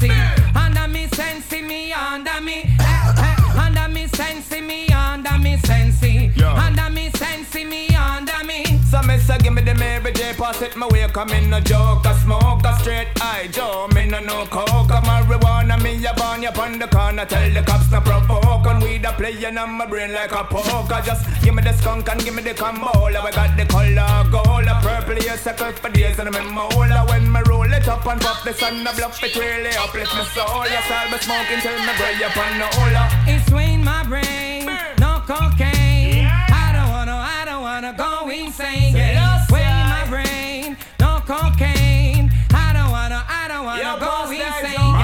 me. Under me sensi, me under me. Under me sensi, me under me sensi. Under me sensi, me under me. So me say give me the Mary J pass it my way Come in no joke, a smoke, a straight eye Joe, me no no coke, a marijuana Me a burn you on the corner Tell the cops no provoke And we da playing on my brain like a poker Just give me the skunk and give me the cambola We got the color gold, a purple yes, circle for days And I'm mola when me roll it up and pop the sun The bluff it really uplift my soul Yes, I'll be smoking till me gray up on the hola It's in my brain, no cocaine. I don't wanna, I don't wanna go insane. Yeah. Way in my brain, no cocaine. I don't wanna, I don't wanna Yo, go insane.